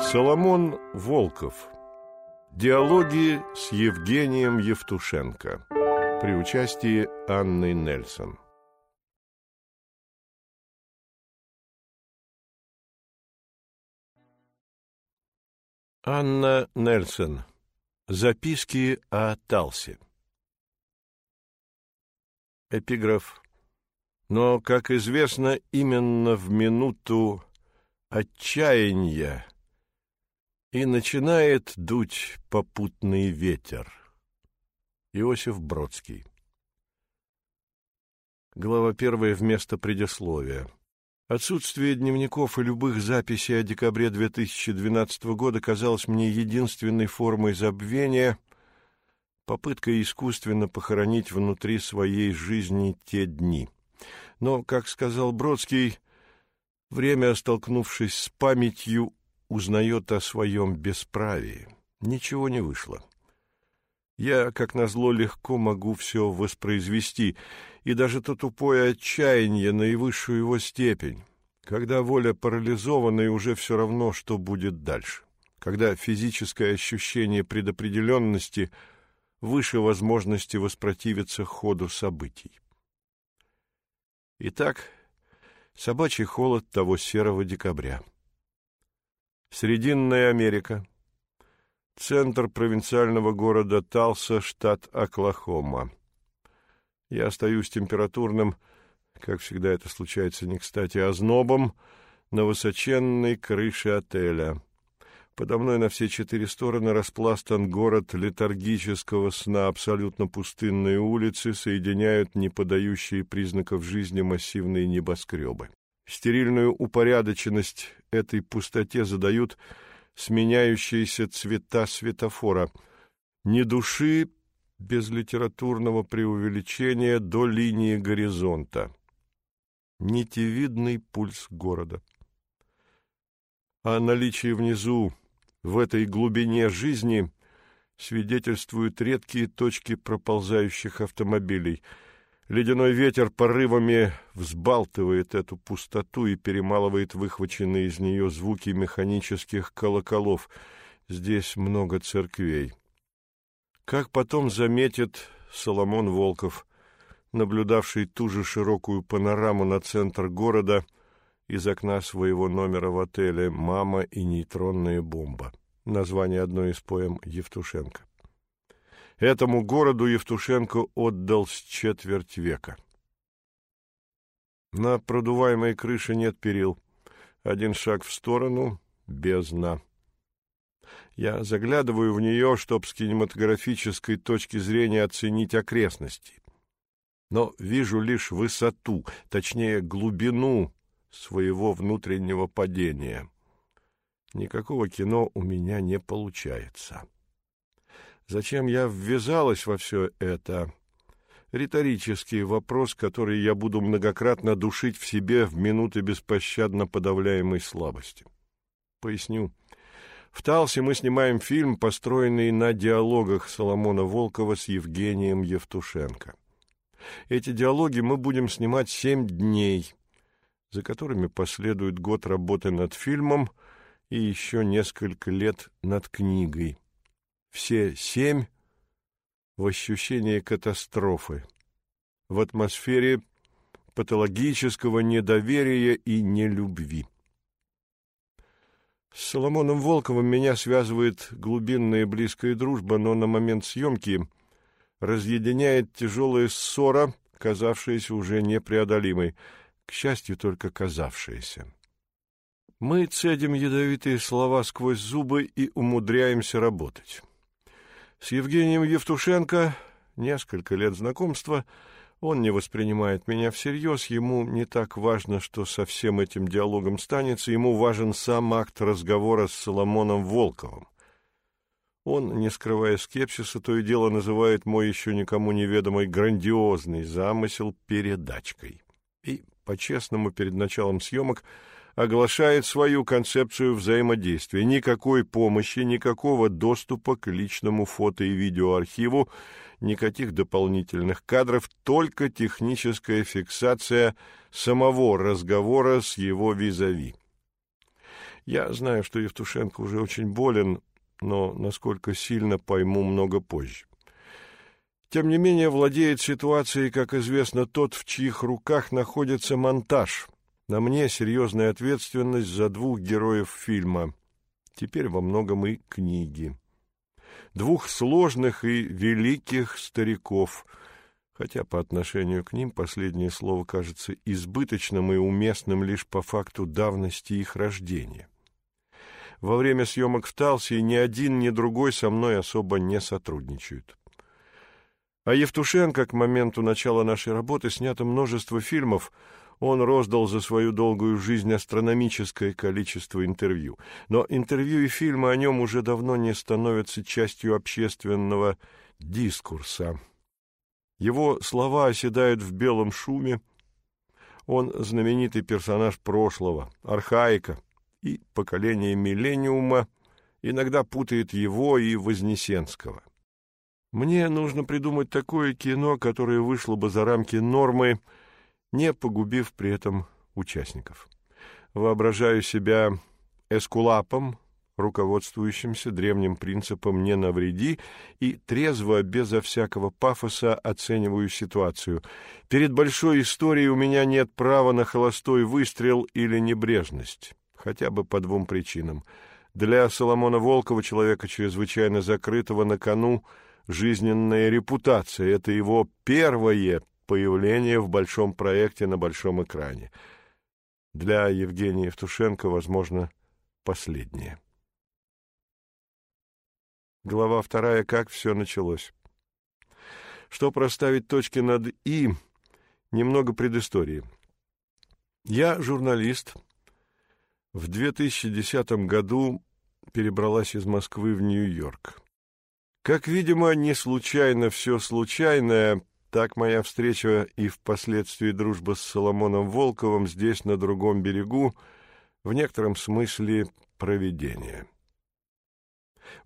Соломон Волков. Диалоги с Евгением Евтушенко. При участии Анны Нельсон. Анна Нельсон. Записки о Талсе. Эпиграф. Но, как известно, именно в минуту отчаяния и начинает дуть попутный ветер. Иосиф Бродский. Глава первая вместо предисловия. Отсутствие дневников и любых записей о декабре 2012 года казалось мне единственной формой забвения, попыткой искусственно похоронить внутри своей жизни те дни. Но, как сказал Бродский, время, столкнувшись с памятью, узнает о своем бесправии. Ничего не вышло. Я, как назло, легко могу все воспроизвести, и даже то тупое отчаяние, наивысшую его степень, когда воля парализована, и уже все равно, что будет дальше, когда физическое ощущение предопределенности выше возможности воспротивиться ходу событий. Итак, собачий холод того серого декабря — Срединная Америка. Центр провинциального города Талса, штат Оклахома. Я остаюсь температурным, как всегда это случается не кстати, ознобом на высоченной крыше отеля. Подо мной на все четыре стороны распластан город летаргического сна, абсолютно пустынные улицы соединяют не подающие признаков жизни массивные небоскребы. Стерильную упорядоченность этой пустоте задают сменяющиеся цвета светофора. Ни души без литературного преувеличения до линии горизонта. Нитевидный пульс города. О наличии внизу, в этой глубине жизни, свидетельствуют редкие точки проползающих автомобилей — Ледяной ветер порывами взбалтывает эту пустоту и перемалывает выхваченные из нее звуки механических колоколов. Здесь много церквей. Как потом заметит Соломон Волков, наблюдавший ту же широкую панораму на центр города из окна своего номера в отеле «Мама и нейтронная бомба» название одной из поэм Евтушенко. Этому городу Евтушенко отдал с четверть века. На продуваемой крыше нет перил. Один шаг в сторону — бездна. Я заглядываю в нее, чтобы с кинематографической точки зрения оценить окрестности. Но вижу лишь высоту, точнее, глубину своего внутреннего падения. Никакого кино у меня не получается. Зачем я ввязалась во все это? Риторический вопрос, который я буду многократно душить в себе в минуты беспощадно подавляемой слабости. Поясню. В Талсе мы снимаем фильм, построенный на диалогах Соломона Волкова с Евгением Евтушенко. Эти диалоги мы будем снимать семь дней, за которыми последует год работы над фильмом и еще несколько лет над книгой все семь в ощущении катастрофы, в атмосфере патологического недоверия и нелюбви. С Соломоном Волковым меня связывает глубинная близкая дружба, но на момент съемки разъединяет тяжелая ссора, казавшаяся уже непреодолимой, к счастью, только казавшаяся. Мы цедим ядовитые слова сквозь зубы и умудряемся работать. С Евгением Евтушенко несколько лет знакомства. Он не воспринимает меня всерьез, ему не так важно, что со всем этим диалогом станется, ему важен сам акт разговора с Соломоном Волковым. Он, не скрывая скепсиса, то и дело называет мой еще никому неведомый грандиозный замысел передачкой. И, по-честному, перед началом съемок – оглашает свою концепцию взаимодействия. Никакой помощи, никакого доступа к личному фото- и видеоархиву, никаких дополнительных кадров, только техническая фиксация самого разговора с его визави. Я знаю, что Евтушенко уже очень болен, но насколько сильно пойму много позже. Тем не менее, владеет ситуацией, как известно, тот, в чьих руках находится монтаж. На мне серьезная ответственность за двух героев фильма. Теперь во многом и книги. Двух сложных и великих стариков, хотя по отношению к ним последнее слово кажется избыточным и уместным лишь по факту давности их рождения. Во время съемок в Талсе ни один, ни другой со мной особо не сотрудничают. А Евтушенко к моменту начала нашей работы снято множество фильмов. Он роздал за свою долгую жизнь астрономическое количество интервью. Но интервью и фильмы о нем уже давно не становятся частью общественного дискурса. Его слова оседают в белом шуме. Он знаменитый персонаж прошлого, архаика, и поколение миллениума иногда путает его и Вознесенского. Мне нужно придумать такое кино, которое вышло бы за рамки нормы, не погубив при этом участников. Воображаю себя эскулапом, руководствующимся древним принципом «не навреди» и трезво, безо всякого пафоса, оцениваю ситуацию. Перед большой историей у меня нет права на холостой выстрел или небрежность, хотя бы по двум причинам. Для Соломона Волкова, человека чрезвычайно закрытого на кону, жизненная репутация. Это его первое появление в большом проекте на большом экране. Для Евгения Евтушенко, возможно, последнее. Глава вторая. Как все началось. Чтобы расставить точки над «и», немного предыстории. Я журналист. В 2010 году перебралась из Москвы в Нью-Йорк. Как видимо, не случайно все случайное, так моя встреча и впоследствии дружба с Соломоном Волковым здесь, на другом берегу, в некотором смысле провидение.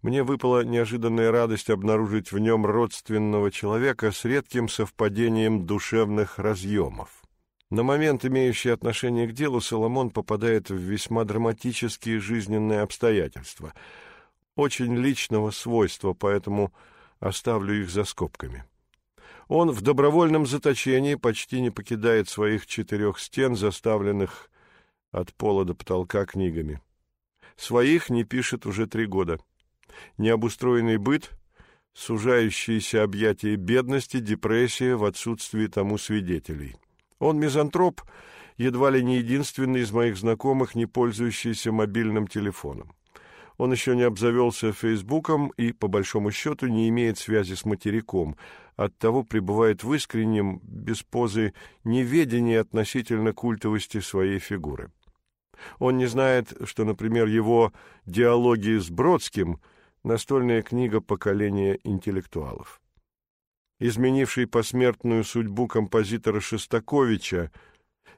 Мне выпала неожиданная радость обнаружить в нем родственного человека с редким совпадением душевных разъемов. На момент, имеющий отношение к делу, Соломон попадает в весьма драматические жизненные обстоятельства — очень личного свойства, поэтому оставлю их за скобками. Он в добровольном заточении почти не покидает своих четырех стен, заставленных от пола до потолка книгами. Своих не пишет уже три года. Необустроенный быт, сужающиеся объятия бедности, депрессия в отсутствии тому свидетелей. Он мизантроп, едва ли не единственный из моих знакомых, не пользующийся мобильным телефоном. Он еще не обзавелся Фейсбуком и, по большому счету, не имеет связи с материком, оттого пребывает в искреннем, без позы, неведении относительно культовости своей фигуры. Он не знает, что, например, его «Диалоги с Бродским» — настольная книга поколения интеллектуалов. Изменивший посмертную судьбу композитора Шостаковича —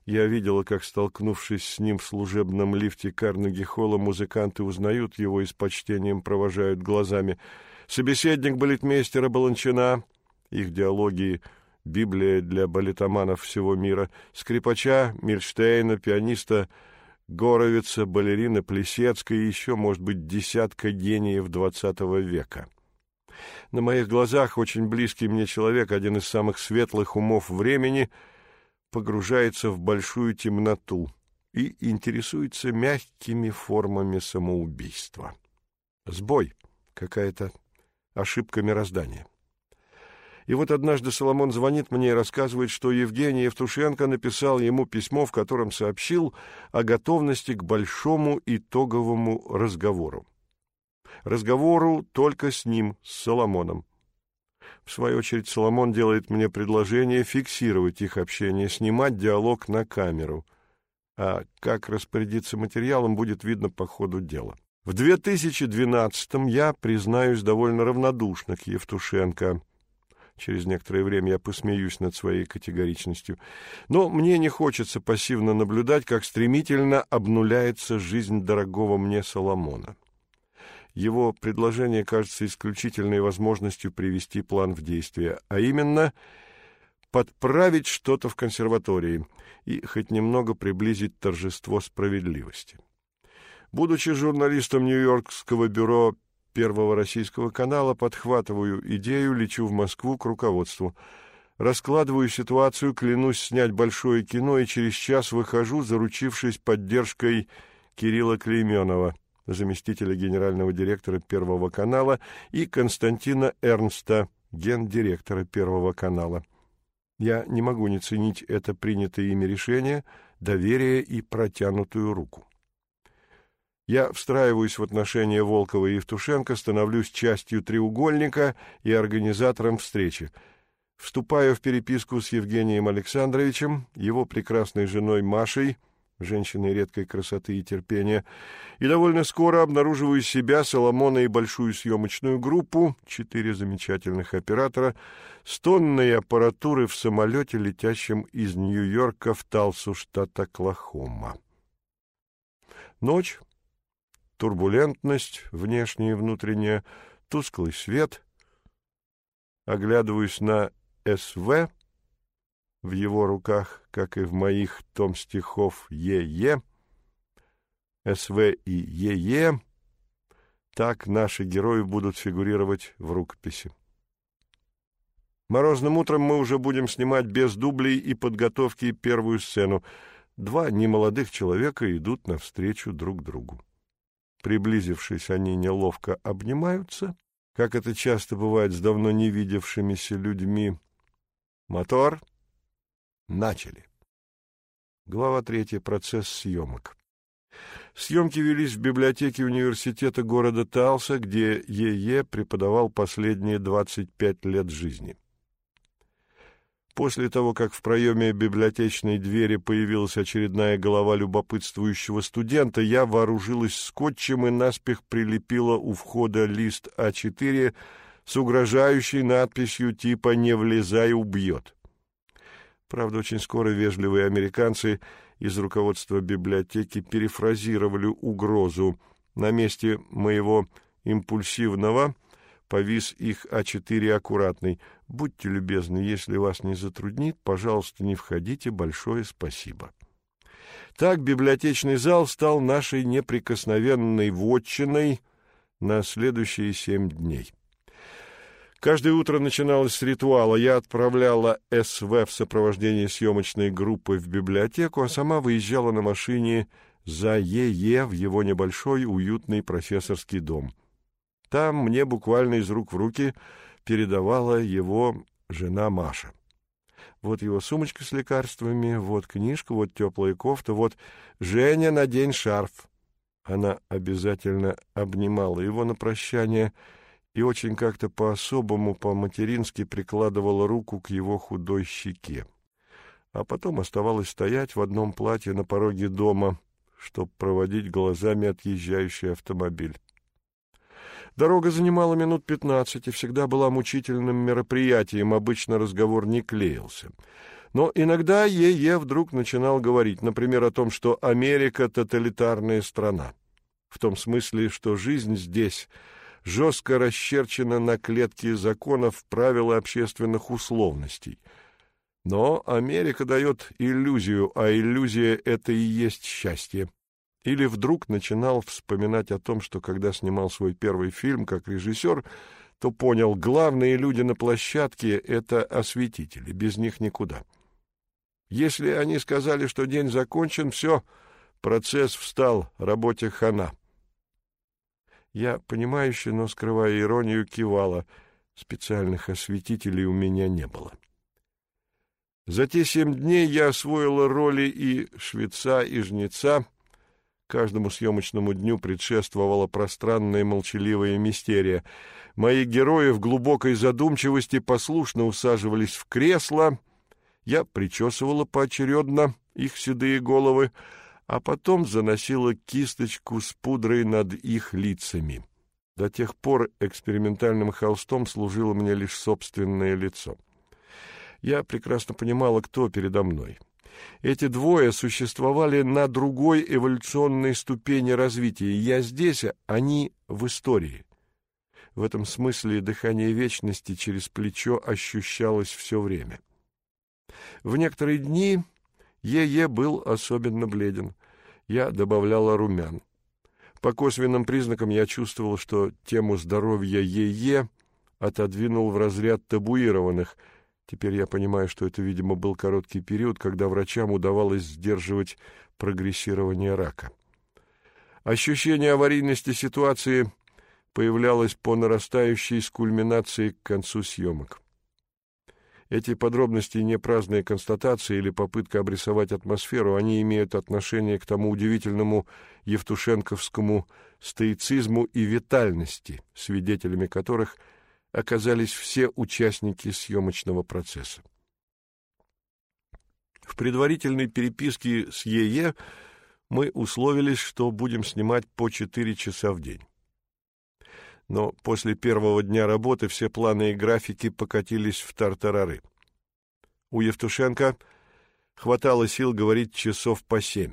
я видела, как, столкнувшись с ним в служебном лифте Карнеги-холла, музыканты узнают его и с почтением провожают глазами. Собеседник балетмейстера Баланчина, их диалоги «Библия для балетоманов всего мира», скрипача, Мильштейна, пианиста Горовица, балерина Плесецкая и еще, может быть, десятка гениев двадцатого века. На моих глазах очень близкий мне человек, один из самых светлых умов времени — погружается в большую темноту и интересуется мягкими формами самоубийства. Сбой, какая-то ошибка мироздания. И вот однажды Соломон звонит мне и рассказывает, что Евгений Евтушенко написал ему письмо, в котором сообщил о готовности к большому итоговому разговору. Разговору только с ним, с Соломоном. В свою очередь Соломон делает мне предложение фиксировать их общение, снимать диалог на камеру. А как распорядиться материалом, будет видно по ходу дела. В 2012-м я, признаюсь, довольно равнодушно к Евтушенко. Через некоторое время я посмеюсь над своей категоричностью. Но мне не хочется пассивно наблюдать, как стремительно обнуляется жизнь дорогого мне Соломона. Его предложение кажется исключительной возможностью привести план в действие, а именно подправить что-то в консерватории и хоть немного приблизить торжество справедливости. Будучи журналистом Нью-Йоркского бюро Первого российского канала, подхватываю идею, лечу в Москву к руководству. Раскладываю ситуацию, клянусь снять большое кино, и через час выхожу, заручившись поддержкой Кирилла Клейменова, заместителя генерального директора Первого канала, и Константина Эрнста, гендиректора Первого канала. Я не могу не ценить это принятое ими решение, доверие и протянутую руку. Я встраиваюсь в отношения Волкова и Евтушенко, становлюсь частью треугольника и организатором встречи. Вступаю в переписку с Евгением Александровичем, его прекрасной женой Машей, женщиной редкой красоты и терпения, и довольно скоро обнаруживаю себя, Соломона и большую съемочную группу, четыре замечательных оператора, с тонной аппаратуры в самолете, летящем из Нью-Йорка в Талсу, штат Оклахома. Ночь турбулентность, внешняя и внутренняя, тусклый свет. Оглядываюсь на СВ в его руках, как и в моих том стихов ЕЕ. СВ и ЕЕ. Так наши герои будут фигурировать в рукописи. Морозным утром мы уже будем снимать без дублей и подготовки первую сцену. Два немолодых человека идут навстречу друг другу. Приблизившись, они неловко обнимаются, как это часто бывает с давно не видевшимися людьми. Мотор. Начали. Глава третья. Процесс съемок. Съемки велись в библиотеке университета города Талса, где ЕЕ преподавал последние 25 лет жизни. После того, как в проеме библиотечной двери появилась очередная голова любопытствующего студента, я вооружилась скотчем и наспех прилепила у входа лист А4 с угрожающей надписью типа «Не влезай, убьет». Правда, очень скоро вежливые американцы из руководства библиотеки перефразировали угрозу. На месте моего импульсивного повис их А4 аккуратный. Будьте любезны, если вас не затруднит, пожалуйста, не входите, большое спасибо. Так библиотечный зал стал нашей неприкосновенной вотчиной на следующие семь дней. Каждое утро начиналось с ритуала. Я отправляла СВ в сопровождении съемочной группы в библиотеку, а сама выезжала на машине за ЕЕ в его небольшой уютный профессорский дом. Там мне буквально из рук в руки передавала его жена Маша. Вот его сумочка с лекарствами, вот книжка, вот теплая кофта, вот «Женя, надень шарф». Она обязательно обнимала его на прощание и очень как-то по-особому, по-матерински прикладывала руку к его худой щеке. А потом оставалась стоять в одном платье на пороге дома, чтобы проводить глазами отъезжающий автомобиль. Дорога занимала минут пятнадцать и всегда была мучительным мероприятием, обычно разговор не клеился. Но иногда Е.Е. вдруг начинал говорить, например, о том, что Америка — тоталитарная страна. В том смысле, что жизнь здесь жестко расчерчена на клетки законов, правил и общественных условностей. Но Америка дает иллюзию, а иллюзия — это и есть счастье. Или вдруг начинал вспоминать о том, что когда снимал свой первый фильм как режиссер, то понял, главные люди на площадке — это осветители, без них никуда. Если они сказали, что день закончен, все, процесс встал, работе хана. Я, понимающе, но скрывая иронию, кивала. Специальных осветителей у меня не было. За те семь дней я освоила роли и швеца, и жнеца — Каждому съемочному дню предшествовала пространная молчаливая мистерия. Мои герои в глубокой задумчивости послушно усаживались в кресла. Я причесывала поочередно их седые головы, а потом заносила кисточку с пудрой над их лицами. До тех пор экспериментальным холстом служило мне лишь собственное лицо. Я прекрасно понимала, кто передо мной — эти двое существовали на другой эволюционной ступени развития. Я здесь, а они в истории. В этом смысле дыхание вечности через плечо ощущалось все время. В некоторые дни Е.Е. был особенно бледен. Я добавляла румян. По косвенным признакам я чувствовал, что тему здоровья ЕЕ отодвинул в разряд табуированных. Теперь я понимаю, что это, видимо, был короткий период, когда врачам удавалось сдерживать прогрессирование рака. Ощущение аварийности ситуации появлялось по нарастающей с кульминацией к концу съемок. Эти подробности не праздные констатации или попытка обрисовать атмосферу, они имеют отношение к тому удивительному евтушенковскому стоицизму и витальности, свидетелями которых оказались все участники съемочного процесса. В предварительной переписке с ЕЕ мы условились, что будем снимать по четыре часа в день. Но после первого дня работы все планы и графики покатились в тартарары. У Евтушенко хватало сил говорить часов по семь.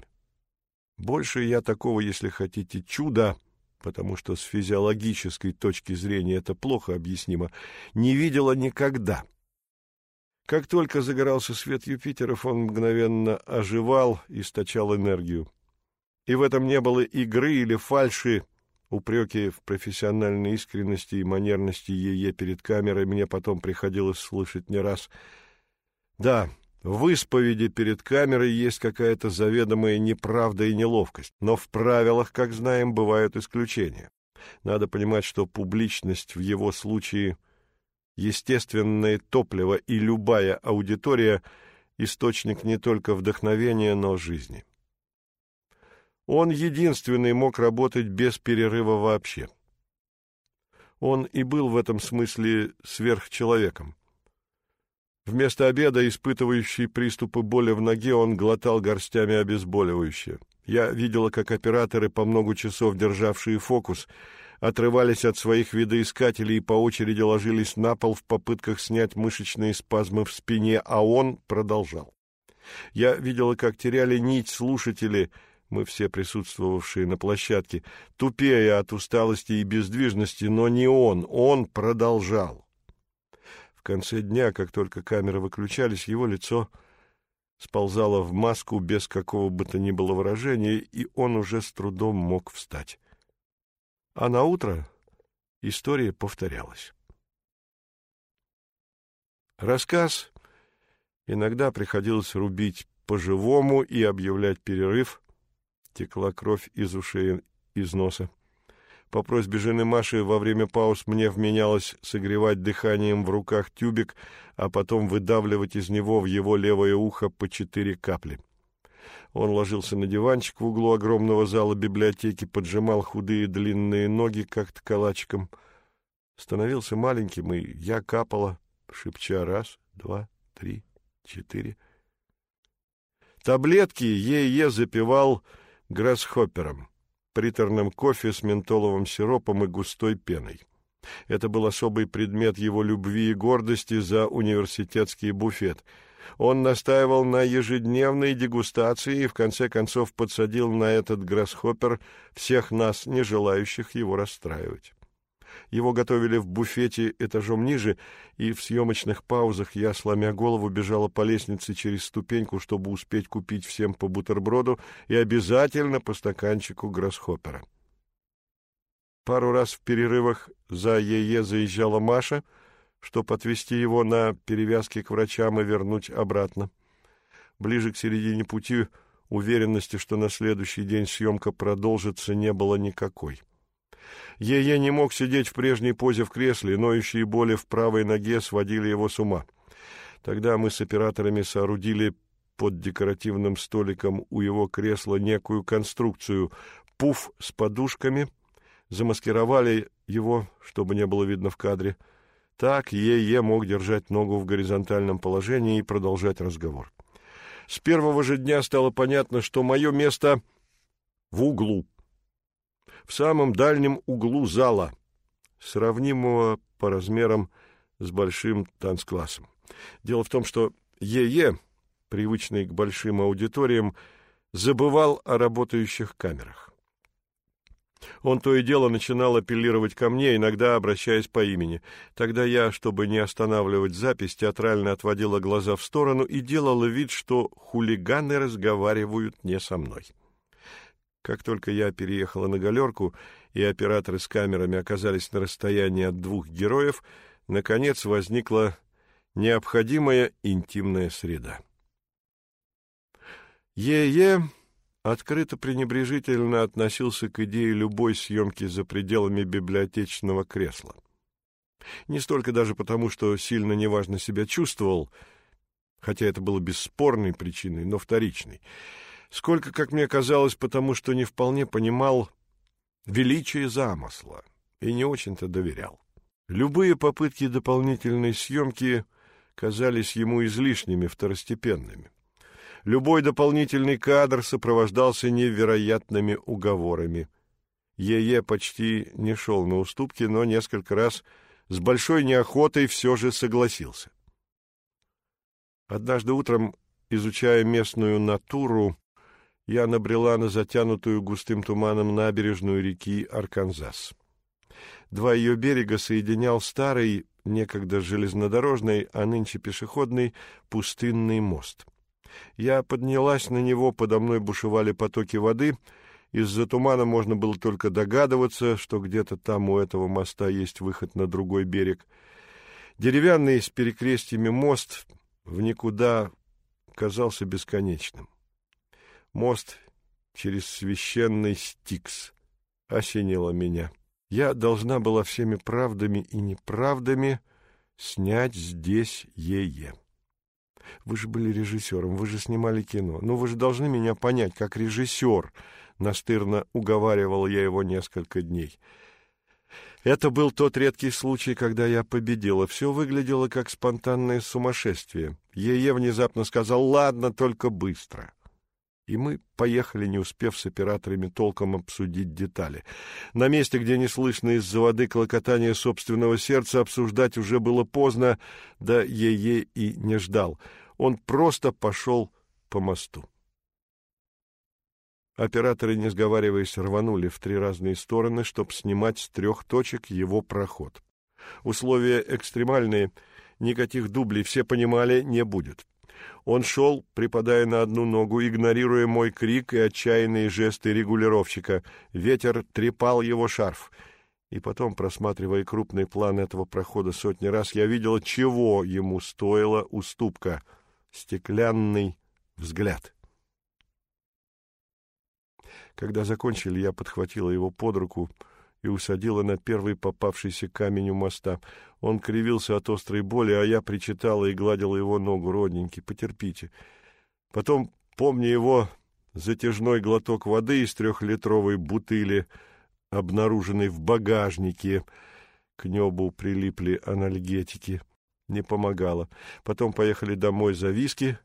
Больше я такого, если хотите, чуда, потому что с физиологической точки зрения это плохо объяснимо, не видела никогда. Как только загорался свет Юпитеров, он мгновенно оживал, источал энергию. И в этом не было игры или фальши, Упреки в профессиональной искренности и манерности ее перед камерой мне потом приходилось слышать не раз. Да, в исповеди перед камерой есть какая-то заведомая неправда и неловкость, но в правилах, как знаем, бывают исключения. Надо понимать, что публичность в его случае — естественное топливо, и любая аудитория — источник не только вдохновения, но жизни. Он единственный мог работать без перерыва вообще. Он и был в этом смысле сверхчеловеком. Вместо обеда, испытывающий приступы боли в ноге, он глотал горстями обезболивающее. Я видела, как операторы, по много часов державшие фокус, отрывались от своих видоискателей и по очереди ложились на пол в попытках снять мышечные спазмы в спине, а он продолжал. Я видела, как теряли нить слушатели — мы все присутствовавшие на площадке, тупея от усталости и бездвижности, но не он, он продолжал. В конце дня, как только камеры выключались, его лицо сползало в маску без какого бы то ни было выражения, и он уже с трудом мог встать. А на утро история повторялась. Рассказ иногда приходилось рубить по-живому и объявлять перерыв — Текла кровь из ушей, из носа. По просьбе жены Маши во время пауз мне вменялось согревать дыханием в руках тюбик, а потом выдавливать из него в его левое ухо по четыре капли. Он ложился на диванчик в углу огромного зала библиотеки, поджимал худые длинные ноги как-то калачиком. Становился маленьким, и я капала, шепча раз, два, три, четыре. Таблетки Е.Е. запивал гроссхоппером, приторным кофе с ментоловым сиропом и густой пеной. Это был особый предмет его любви и гордости за университетский буфет. Он настаивал на ежедневной дегустации и в конце концов подсадил на этот гроссхоппер всех нас, не желающих его расстраивать. Его готовили в буфете этажом ниже, и в съемочных паузах я, сломя голову, бежала по лестнице через ступеньку, чтобы успеть купить всем по бутерброду и обязательно по стаканчику гроссхоппера. Пару раз в перерывах за ЕЕ заезжала Маша, чтобы отвезти его на перевязки к врачам и вернуть обратно. Ближе к середине пути уверенности, что на следующий день съемка продолжится, не было никакой. Е.Е. не мог сидеть в прежней позе в кресле, ноющие боли в правой ноге сводили его с ума. Тогда мы с операторами соорудили под декоративным столиком у его кресла некую конструкцию, пуф с подушками, замаскировали его, чтобы не было видно в кадре. Так Е.Е. мог держать ногу в горизонтальном положении и продолжать разговор. С первого же дня стало понятно, что мое место в углу в самом дальнем углу зала, сравнимого по размерам с большим танцклассом. Дело в том, что ЕЕ, привычный к большим аудиториям, забывал о работающих камерах. Он то и дело начинал апеллировать ко мне, иногда обращаясь по имени. Тогда я, чтобы не останавливать запись, театрально отводила глаза в сторону и делала вид, что хулиганы разговаривают не со мной. Как только я переехала на галерку, и операторы с камерами оказались на расстоянии от двух героев, наконец возникла необходимая интимная среда. Е.Е. открыто пренебрежительно относился к идее любой съемки за пределами библиотечного кресла. Не столько даже потому, что сильно неважно себя чувствовал, хотя это было бесспорной причиной, но вторичной, сколько, как мне казалось, потому что не вполне понимал величие замысла и не очень-то доверял. Любые попытки дополнительной съемки казались ему излишними, второстепенными. Любой дополнительный кадр сопровождался невероятными уговорами. Е.Е. почти не шел на уступки, но несколько раз с большой неохотой все же согласился. Однажды утром, изучая местную натуру, я набрела на затянутую густым туманом набережную реки Арканзас. Два ее берега соединял старый, некогда железнодорожный, а нынче пешеходный, пустынный мост. Я поднялась на него, подо мной бушевали потоки воды. Из-за тумана можно было только догадываться, что где-то там у этого моста есть выход на другой берег. Деревянный с перекрестьями мост в никуда казался бесконечным. Мост через священный Стикс осенило меня. Я должна была всеми правдами и неправдами снять здесь Е.Е. Вы же были режиссером, вы же снимали кино. Ну, вы же должны меня понять, как режиссер. Настырно уговаривал я его несколько дней. Это был тот редкий случай, когда я победила. Все выглядело как спонтанное сумасшествие. Е.Е. внезапно сказал «Ладно, только быстро» и мы поехали, не успев с операторами толком обсудить детали. На месте, где не слышно из-за воды клокотания собственного сердца, обсуждать уже было поздно, да Е.Е. и не ждал. Он просто пошел по мосту. Операторы, не сговариваясь, рванули в три разные стороны, чтобы снимать с трех точек его проход. Условия экстремальные, никаких дублей, все понимали, не будет. Он шел, припадая на одну ногу, игнорируя мой крик и отчаянные жесты регулировщика. Ветер трепал его шарф. И потом, просматривая крупный план этого прохода сотни раз, я видел, чего ему стоила уступка. Стеклянный взгляд. Когда закончили, я подхватила его под руку — и усадила на первый попавшийся камень у моста. Он кривился от острой боли, а я причитала и гладила его ногу. Родненький, потерпите. Потом, помня его затяжной глоток воды из трехлитровой бутыли, обнаруженной в багажнике, к небу прилипли анальгетики. Не помогало. Потом поехали домой за виски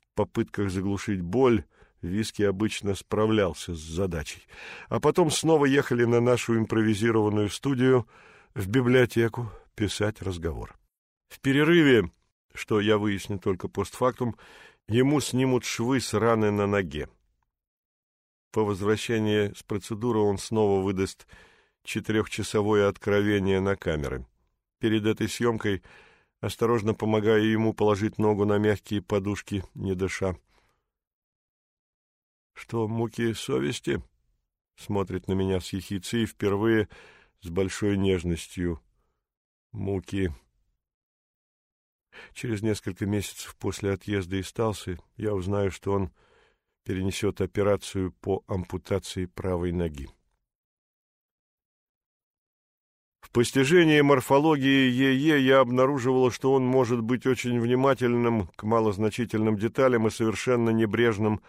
в попытках заглушить боль, Виски обычно справлялся с задачей. А потом снова ехали на нашу импровизированную студию в библиотеку писать разговор. В перерыве, что я выясню только постфактум, ему снимут швы с раны на ноге. По возвращении с процедуры он снова выдаст четырехчасовое откровение на камеры. Перед этой съемкой, осторожно помогая ему положить ногу на мягкие подушки, не дыша, что муки совести? Смотрит на меня с ехицей впервые с большой нежностью. Муки. Через несколько месяцев после отъезда из Талсы я узнаю, что он перенесет операцию по ампутации правой ноги. В постижении морфологии ЕЕ я обнаруживала, что он может быть очень внимательным к малозначительным деталям и совершенно небрежным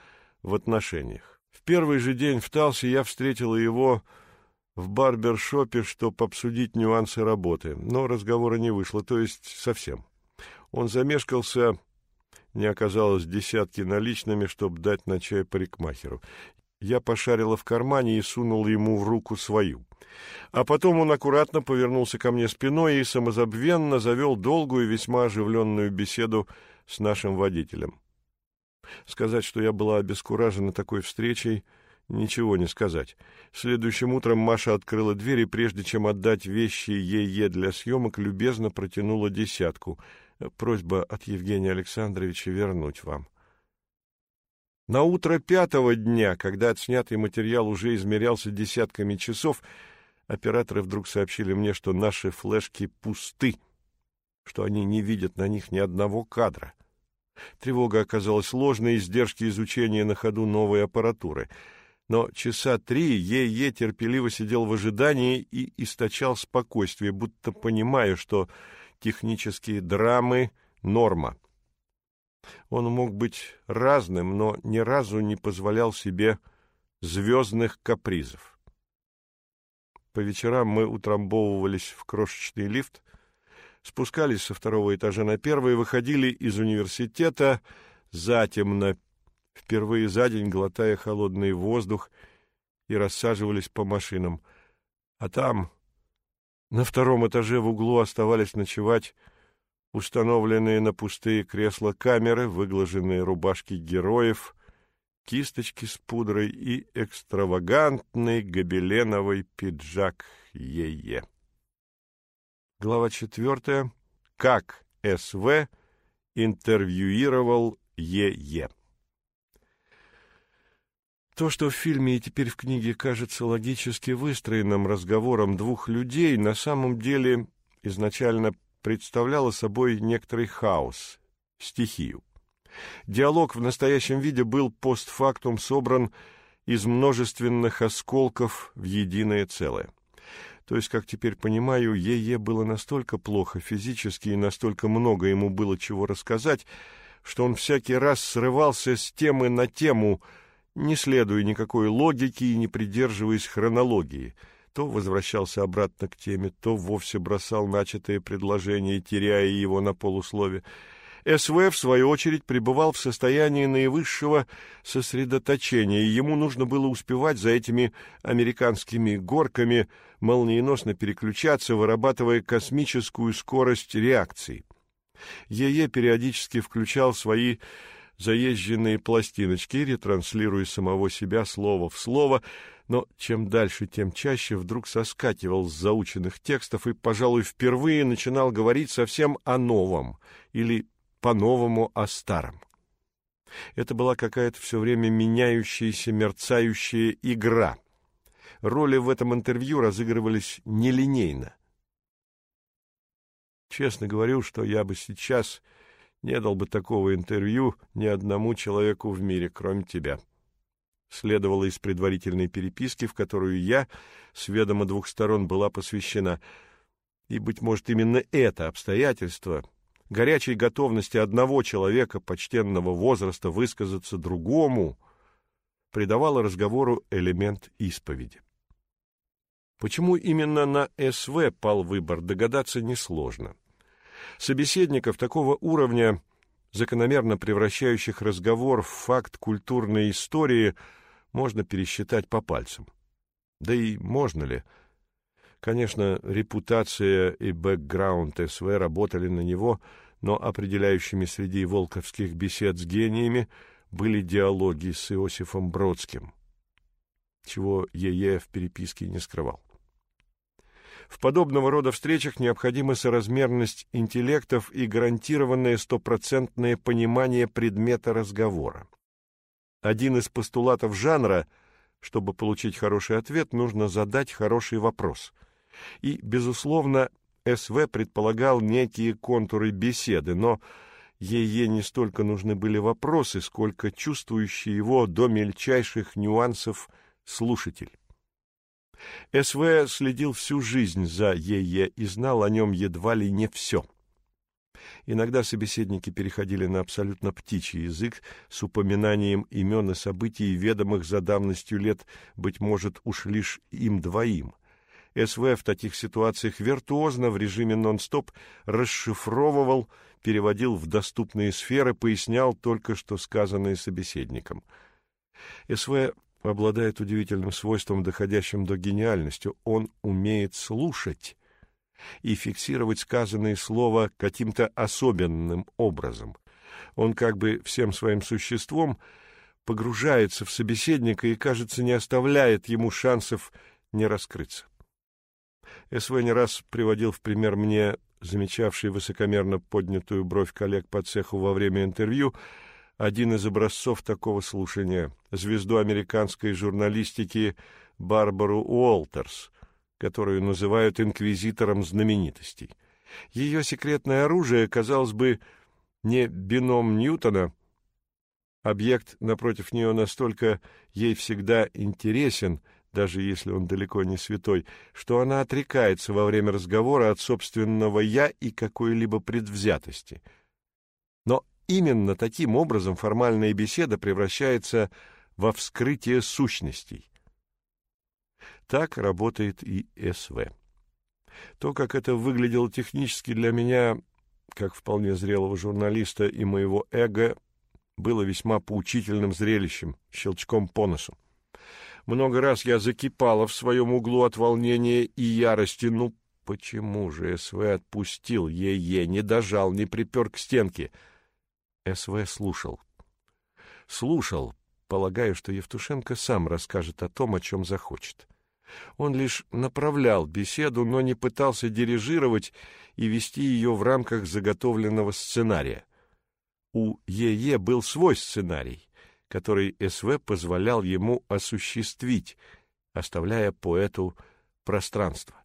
в отношениях. В первый же день в Талсе я встретила его в барбершопе, чтобы обсудить нюансы работы, но разговора не вышло, то есть совсем. Он замешкался, не оказалось десятки наличными, чтобы дать на чай парикмахеру. Я пошарила в кармане и сунула ему в руку свою. А потом он аккуратно повернулся ко мне спиной и самозабвенно завел долгую, весьма оживленную беседу с нашим водителем. Сказать, что я была обескуражена такой встречей, ничего не сказать. Следующим утром Маша открыла дверь и, прежде чем отдать вещи ей для съемок, любезно протянула десятку. Просьба от Евгения Александровича вернуть вам. На утро пятого дня, когда отснятый материал уже измерялся десятками часов, операторы вдруг сообщили мне, что наши флешки пусты, что они не видят на них ни одного кадра. Тревога оказалась ложной, издержки изучения на ходу новой аппаратуры. Но часа три Е.Е. терпеливо сидел в ожидании и источал спокойствие, будто понимая, что технические драмы — норма. Он мог быть разным, но ни разу не позволял себе звездных капризов. По вечерам мы утрамбовывались в крошечный лифт, спускались со второго этажа на первый, выходили из университета затемно, впервые за день глотая холодный воздух, и рассаживались по машинам. А там, на втором этаже в углу, оставались ночевать установленные на пустые кресла камеры, выглаженные рубашки героев, кисточки с пудрой и экстравагантный гобеленовый пиджак Е.Е. Глава четвертая. Как СВ интервьюировал Е.Е. То, что в фильме и теперь в книге кажется логически выстроенным разговором двух людей, на самом деле изначально представляла собой некоторый хаос, стихию. Диалог в настоящем виде был постфактум собран из множественных осколков в единое целое. То есть, как теперь понимаю, Е.Е. было настолько плохо физически и настолько много ему было чего рассказать, что он всякий раз срывался с темы на тему, не следуя никакой логике и не придерживаясь хронологии — то возвращался обратно к теме, то вовсе бросал начатое предложение, теряя его на полуслове. СВ, в свою очередь, пребывал в состоянии наивысшего сосредоточения, и ему нужно было успевать за этими американскими горками молниеносно переключаться, вырабатывая космическую скорость реакции. ЕЕ периодически включал свои заезженные пластиночки, ретранслируя самого себя слово в слово, но чем дальше, тем чаще вдруг соскакивал с заученных текстов и, пожалуй, впервые начинал говорить совсем о новом или по-новому о старом. Это была какая-то все время меняющаяся, мерцающая игра. Роли в этом интервью разыгрывались нелинейно. Честно говорю, что я бы сейчас не дал бы такого интервью ни одному человеку в мире, кроме тебя следовало из предварительной переписки, в которую я, с ведома двух сторон, была посвящена. И, быть может, именно это обстоятельство, горячей готовности одного человека почтенного возраста высказаться другому, придавало разговору элемент исповеди. Почему именно на СВ пал выбор, догадаться несложно. Собеседников такого уровня, закономерно превращающих разговор в факт культурной истории – можно пересчитать по пальцам. Да и можно ли? Конечно, репутация и бэкграунд СВ работали на него, но определяющими среди волковских бесед с гениями были диалоги с Иосифом Бродским, чего ЕЕ в переписке не скрывал. В подобного рода встречах необходима соразмерность интеллектов и гарантированное стопроцентное понимание предмета разговора. Один из постулатов жанра, чтобы получить хороший ответ, нужно задать хороший вопрос. И, безусловно, СВ предполагал некие контуры беседы, но ей не столько нужны были вопросы, сколько чувствующий его до мельчайших нюансов слушатель. СВ следил всю жизнь за ЕЕ и знал о нем едва ли не все. Иногда собеседники переходили на абсолютно птичий язык с упоминанием имен и событий, ведомых за давностью лет, быть может, уж лишь им двоим. СВ в таких ситуациях виртуозно в режиме нон-стоп расшифровывал, переводил в доступные сферы, пояснял только что сказанное собеседником. СВ обладает удивительным свойством, доходящим до гениальности. Он умеет слушать и фиксировать сказанное слово каким-то особенным образом. Он как бы всем своим существом погружается в собеседника и, кажется, не оставляет ему шансов не раскрыться. СВ не раз приводил в пример мне, замечавший высокомерно поднятую бровь коллег по цеху во время интервью, один из образцов такого слушания, звезду американской журналистики Барбару Уолтерс, которую называют инквизитором знаменитостей. Ее секретное оружие, казалось бы, не бином Ньютона. Объект напротив нее настолько ей всегда интересен, даже если он далеко не святой, что она отрекается во время разговора от собственного «я» и какой-либо предвзятости. Но именно таким образом формальная беседа превращается во вскрытие сущностей. Так работает и СВ. То, как это выглядело технически для меня, как вполне зрелого журналиста и моего эго, было весьма поучительным зрелищем, щелчком по носу. Много раз я закипала в своем углу от волнения и ярости. Ну, почему же СВ отпустил Е.Е., не дожал, не припер к стенке? СВ слушал. Слушал, полагая, что Евтушенко сам расскажет о том, о чем захочет. Он лишь направлял беседу, но не пытался дирижировать и вести ее в рамках заготовленного сценария. У ЕЕ был свой сценарий, который СВ позволял ему осуществить, оставляя поэту пространство.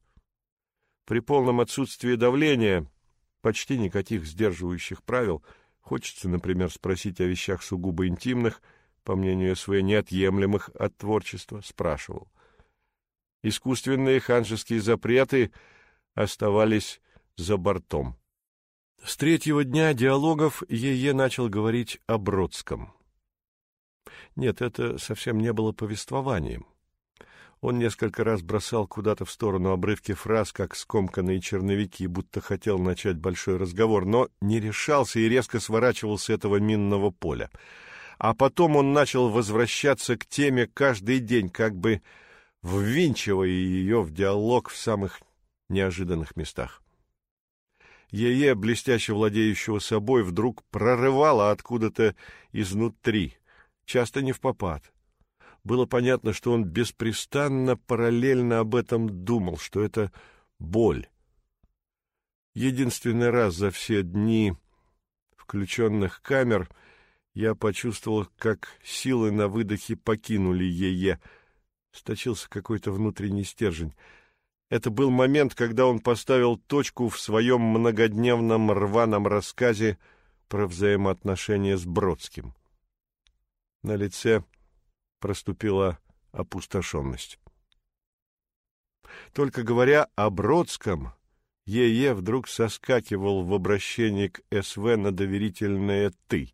При полном отсутствии давления, почти никаких сдерживающих правил, хочется, например, спросить о вещах сугубо интимных, по мнению СВ, неотъемлемых от творчества, спрашивал — искусственные ханжеские запреты оставались за бортом. С третьего дня диалогов Е.Е. начал говорить о Бродском. Нет, это совсем не было повествованием. Он несколько раз бросал куда-то в сторону обрывки фраз, как скомканные черновики, будто хотел начать большой разговор, но не решался и резко сворачивал с этого минного поля. А потом он начал возвращаться к теме каждый день, как бы ввинчивая ее в диалог в самых неожиданных местах. Ее, блестяще владеющего собой, вдруг прорывало откуда-то изнутри, часто не в попад. Было понятно, что он беспрестанно параллельно об этом думал, что это боль. Единственный раз за все дни включенных камер я почувствовал, как силы на выдохе покинули Ее, сточился какой-то внутренний стержень. Это был момент, когда он поставил точку в своем многодневном рваном рассказе про взаимоотношения с Бродским. На лице проступила опустошенность. Только говоря о Бродском, Е.Е. вдруг соскакивал в обращении к СВ на доверительное «ты»,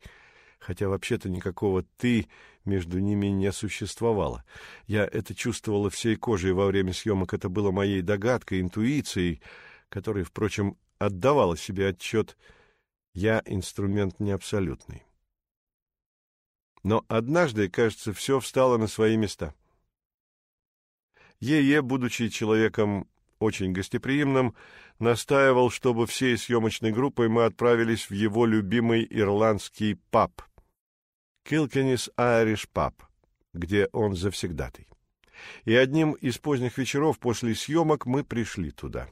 хотя вообще-то никакого «ты» между ними не существовало. Я это чувствовала всей кожей во время съемок, это было моей догадкой, интуицией, которой, впрочем, отдавала себе отчет «я инструмент не абсолютный». Но однажды, кажется, все встало на свои места. Е.Е., будучи человеком очень гостеприимным, настаивал, чтобы всей съемочной группой мы отправились в его любимый ирландский паб — Kilkenny's Irish Pub, где он завсегдатай. И одним из поздних вечеров после съемок мы пришли туда.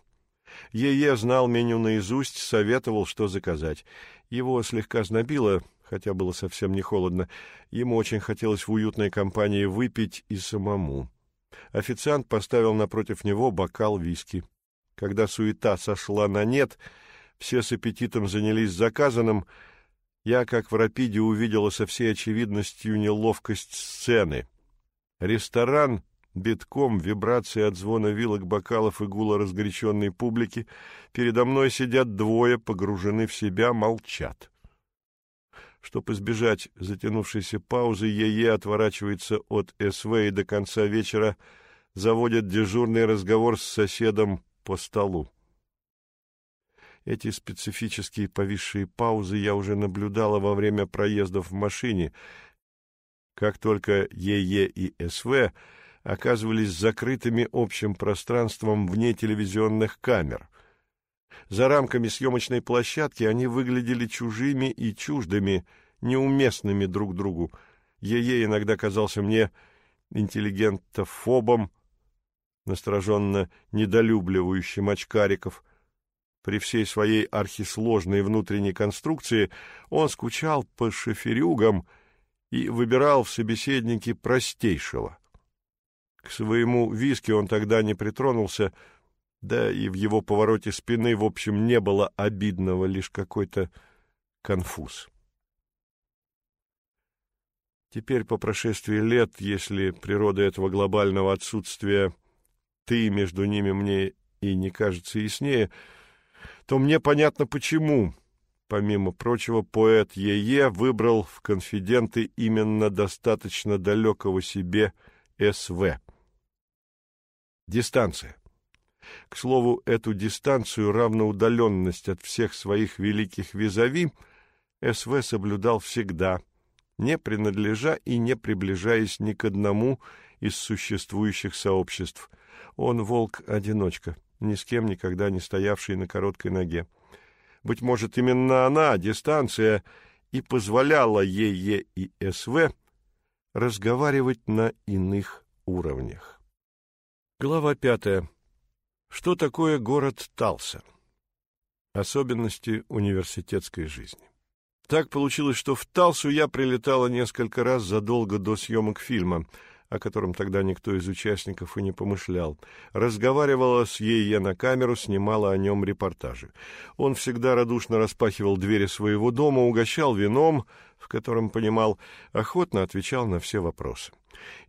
Е.Е. знал меню наизусть, советовал, что заказать. Его слегка знобило, хотя было совсем не холодно. Ему очень хотелось в уютной компании выпить и самому. Официант поставил напротив него бокал виски. Когда суета сошла на нет, все с аппетитом занялись заказанным — я, как в «Рапиде», увидела со всей очевидностью неловкость сцены. Ресторан битком, вибрации от звона вилок, бокалов и гула разгоряченной публики. Передо мной сидят двое, погружены в себя, молчат. Чтобы избежать затянувшейся паузы, ЕЕ отворачивается от СВ и до конца вечера заводит дежурный разговор с соседом по столу. Эти специфические повисшие паузы я уже наблюдала во время проездов в машине. Как только ЕЕ и СВ оказывались закрытыми общим пространством вне телевизионных камер. За рамками съемочной площадки они выглядели чужими и чуждыми, неуместными друг другу. ЕЕ иногда казался мне интеллигентофобом, настороженно недолюбливающим очкариков — При всей своей архисложной внутренней конструкции он скучал по шоферюгам и выбирал в собеседнике простейшего. К своему виски он тогда не притронулся, да и в его повороте спины, в общем, не было обидного, лишь какой-то конфуз. Теперь, по прошествии лет, если природа этого глобального отсутствия «ты» между ними мне и не кажется яснее, то мне понятно, почему, помимо прочего, поэт Е.Е. выбрал в конфиденты именно достаточно далекого себе С.В. Дистанция. К слову, эту дистанцию, равноудаленность от всех своих великих визави, С.В. соблюдал всегда – не принадлежа и не приближаясь ни к одному из существующих сообществ. Он волк-одиночка, ни с кем никогда не стоявший на короткой ноге. Быть может, именно она, дистанция, и позволяла ЕЕ и СВ разговаривать на иных уровнях. Глава пятая. Что такое город Талса? Особенности университетской жизни. Так получилось, что в Талсу я прилетала несколько раз задолго до съемок фильма, о котором тогда никто из участников и не помышлял. Разговаривала с ей на камеру, снимала о нем репортажи. Он всегда радушно распахивал двери своего дома, угощал вином, в котором понимал, охотно отвечал на все вопросы.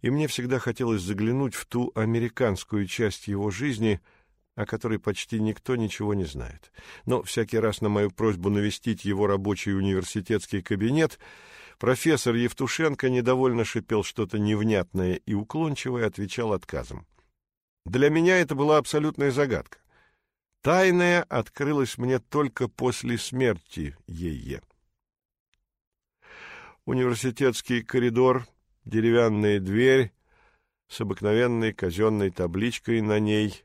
И мне всегда хотелось заглянуть в ту американскую часть его жизни — о которой почти никто ничего не знает. Но всякий раз на мою просьбу навестить его рабочий университетский кабинет профессор Евтушенко недовольно шипел что-то невнятное и уклончивое, отвечал отказом. Для меня это была абсолютная загадка. Тайное открылось мне только после смерти Ее. Университетский коридор, деревянная дверь с обыкновенной казенной табличкой на ней —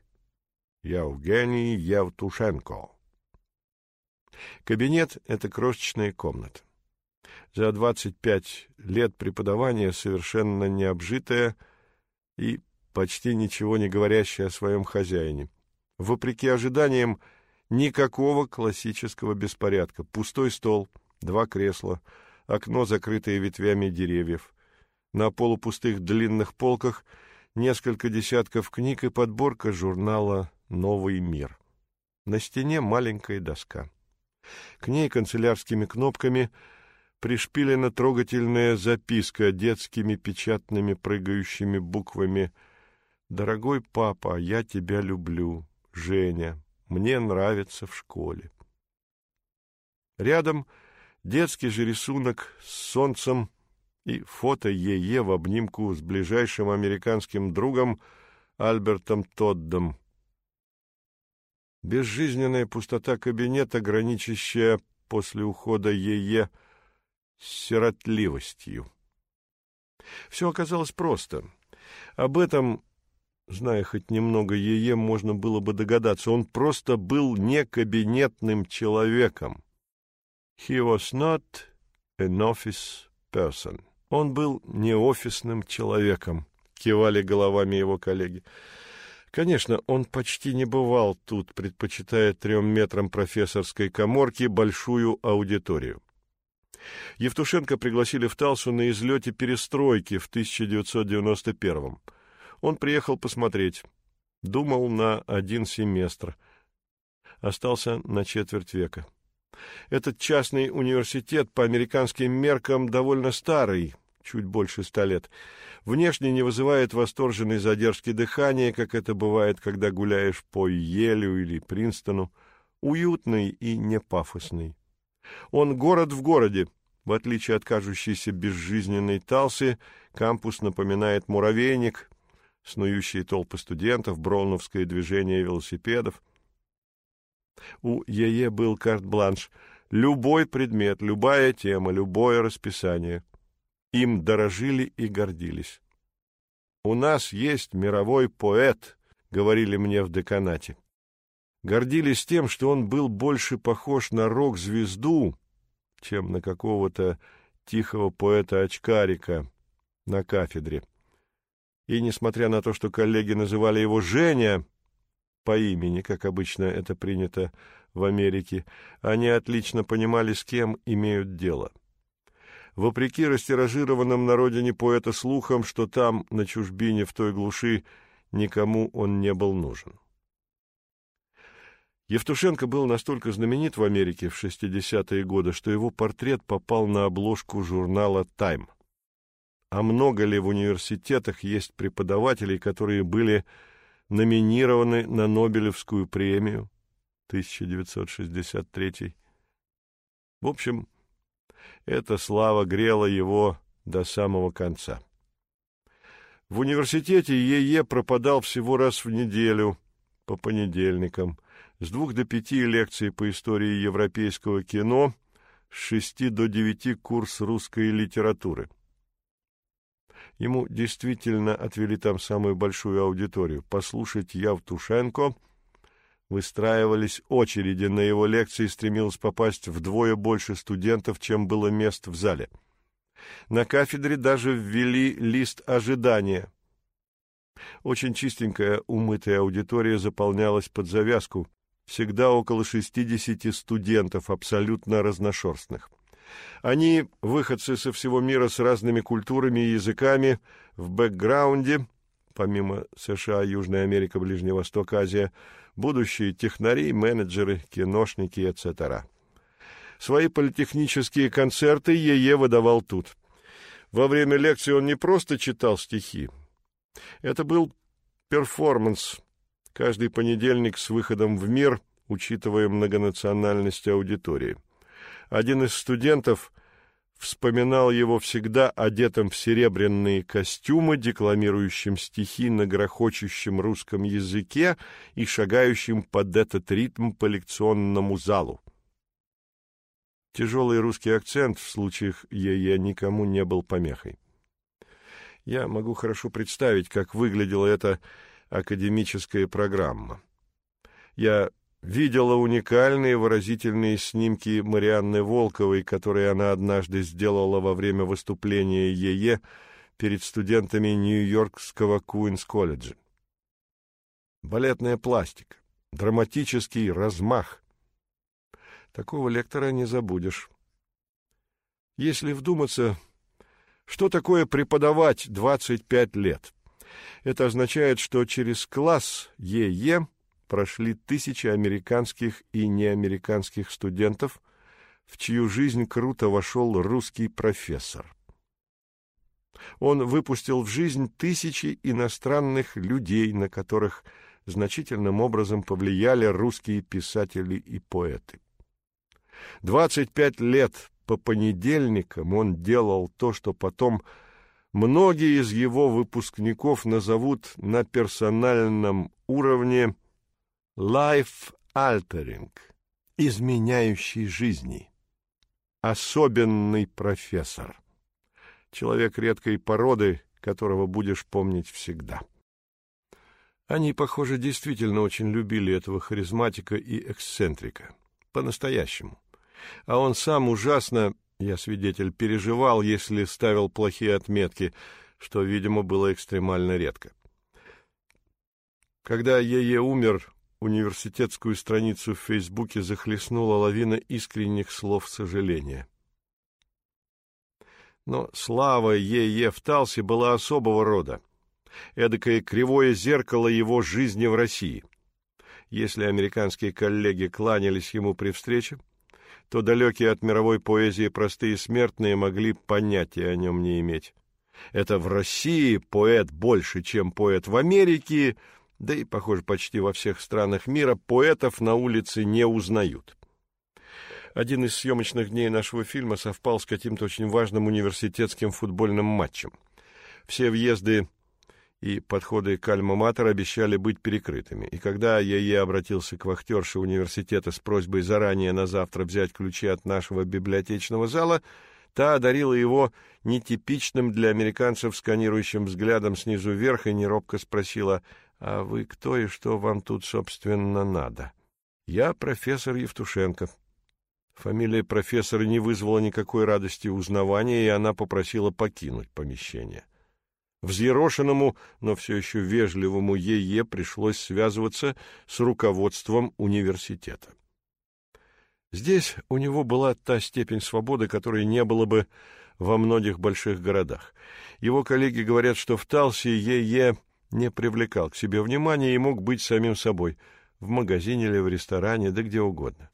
Евгений Евтушенко. Кабинет — это крошечная комната. За 25 лет преподавания совершенно необжитая и почти ничего не говорящая о своем хозяине. Вопреки ожиданиям, никакого классического беспорядка. Пустой стол, два кресла, окно, закрытое ветвями деревьев. На полупустых длинных полках несколько десятков книг и подборка журнала «Новый мир». На стене маленькая доска. К ней канцелярскими кнопками пришпилена трогательная записка детскими печатными прыгающими буквами «Дорогой папа, я тебя люблю, Женя, мне нравится в школе». Рядом детский же рисунок с солнцем и фото ЕЕ в обнимку с ближайшим американским другом Альбертом Тоддом, Безжизненная пустота кабинета, граничащая после ухода Ее с сиротливостью. Все оказалось просто. Об этом, зная хоть немного Ее, можно было бы догадаться. Он просто был не кабинетным человеком. He was not an office person. Он был не офисным человеком, кивали головами его коллеги. Конечно, он почти не бывал тут, предпочитая трем метрам профессорской коморки большую аудиторию. Евтушенко пригласили в Талсу на излете перестройки в 1991-м. Он приехал посмотреть. Думал на один семестр. Остался на четверть века. Этот частный университет по американским меркам довольно старый, чуть больше ста лет. Внешне не вызывает восторженной задержки дыхания, как это бывает, когда гуляешь по Елю или Принстону. Уютный и не пафосный. Он город в городе. В отличие от кажущейся безжизненной Талсы, кампус напоминает муравейник, снующие толпы студентов, броуновское движение велосипедов. У ЕЕ был карт-бланш. Любой предмет, любая тема, любое расписание — им дорожили и гордились. «У нас есть мировой поэт», — говорили мне в деканате. Гордились тем, что он был больше похож на рок-звезду, чем на какого-то тихого поэта-очкарика на кафедре. И, несмотря на то, что коллеги называли его Женя по имени, как обычно это принято в Америке, они отлично понимали, с кем имеют дело. Вопреки растиражированным на родине поэта слухам, что там, на чужбине, в той глуши, никому он не был нужен. Евтушенко был настолько знаменит в Америке в 60-е годы, что его портрет попал на обложку журнала «Тайм». А много ли в университетах есть преподавателей, которые были номинированы на Нобелевскую премию 1963? В общем, эта слава грела его до самого конца. В университете ЕЕ пропадал всего раз в неделю, по понедельникам, с двух до пяти лекций по истории европейского кино, с шести до девяти курс русской литературы. Ему действительно отвели там самую большую аудиторию. Послушать Явтушенко выстраивались очереди на его лекции, стремилось попасть вдвое больше студентов, чем было мест в зале. На кафедре даже ввели лист ожидания. Очень чистенькая, умытая аудитория заполнялась под завязку, всегда около 60 студентов, абсолютно разношерстных. Они, выходцы со всего мира с разными культурами и языками, в бэкграунде, помимо США, Южная Америка, Ближний Восток, Азия, будущие технари, менеджеры, киношники, etc. Свои политехнические концерты ЕЕ выдавал тут. Во время лекции он не просто читал стихи. Это был перформанс. Каждый понедельник с выходом в мир, учитывая многонациональность аудитории. Один из студентов вспоминал его всегда одетым в серебряные костюмы, декламирующим стихи на грохочущем русском языке и шагающим под этот ритм по лекционному залу. Тяжелый русский акцент в случаях ЕЕ никому не был помехой. Я могу хорошо представить, как выглядела эта академическая программа. Я видела уникальные выразительные снимки Марианны Волковой, которые она однажды сделала во время выступления ЕЕ перед студентами Нью-Йоркского Куинс-колледжа. Балетная пластика, драматический размах, Такого лектора не забудешь. Если вдуматься, что такое преподавать 25 лет? Это означает, что через класс ЕЕ прошли тысячи американских и неамериканских студентов, в чью жизнь круто вошел русский профессор. Он выпустил в жизнь тысячи иностранных людей, на которых значительным образом повлияли русские писатели и поэты. Двадцать пять лет по понедельникам он делал то, что потом многие из его выпускников назовут на персональном уровне life altering, изменяющий жизни. Особенный профессор. Человек редкой породы, которого будешь помнить всегда. Они, похоже, действительно очень любили этого харизматика и эксцентрика. По-настоящему а он сам ужасно, я свидетель, переживал, если ставил плохие отметки, что, видимо, было экстремально редко. Когда Е.Е. умер, университетскую страницу в Фейсбуке захлестнула лавина искренних слов сожаления. Но слава Е.Е. в Талсе была особого рода, эдакое кривое зеркало его жизни в России. Если американские коллеги кланялись ему при встрече, то далекие от мировой поэзии простые смертные могли понятия о нем не иметь. Это в России поэт больше, чем поэт в Америке, да и, похоже, почти во всех странах мира поэтов на улице не узнают. Один из съемочных дней нашего фильма совпал с каким-то очень важным университетским футбольным матчем. Все въезды и подходы к Альма-Матер обещали быть перекрытыми. И когда я ей обратился к вахтерше университета с просьбой заранее на завтра взять ключи от нашего библиотечного зала, та одарила его нетипичным для американцев сканирующим взглядом снизу вверх и неробко спросила, «А вы кто и что вам тут, собственно, надо?» «Я профессор Евтушенко». Фамилия профессора не вызвала никакой радости узнавания, и она попросила покинуть помещение. Взъерошенному, но все еще вежливому ЕЕ пришлось связываться с руководством университета. Здесь у него была та степень свободы, которой не было бы во многих больших городах. Его коллеги говорят, что в Талсе Е.Е. не привлекал к себе внимания и мог быть самим собой, в магазине или в ресторане, да где угодно.